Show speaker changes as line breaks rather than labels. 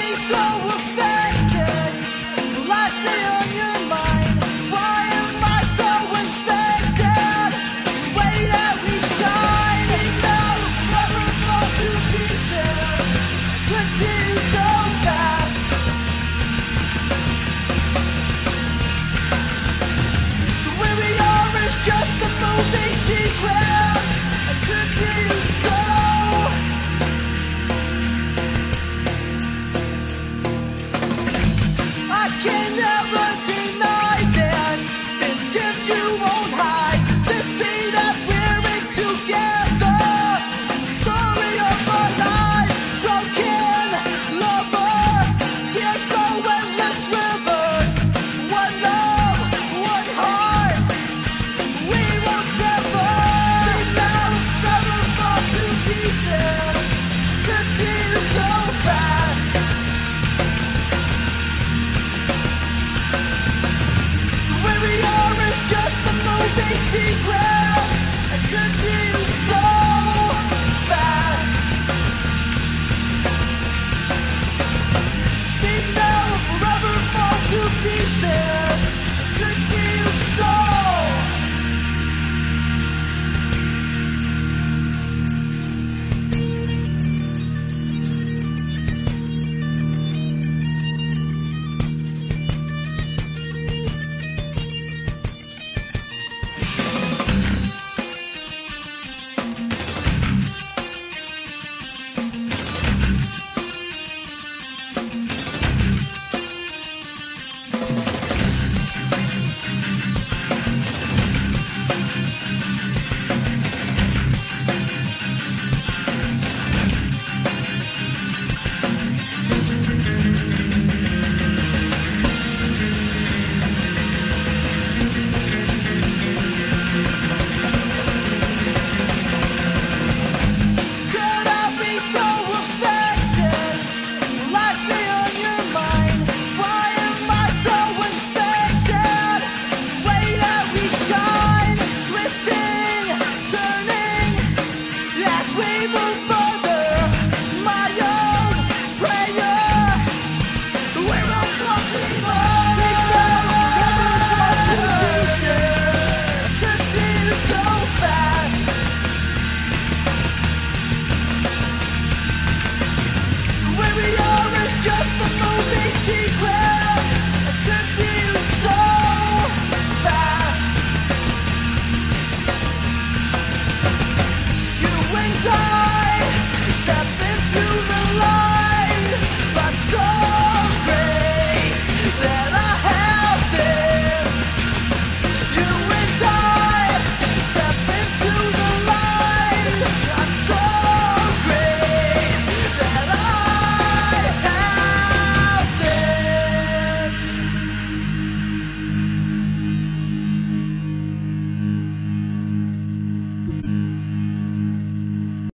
be so so moving Where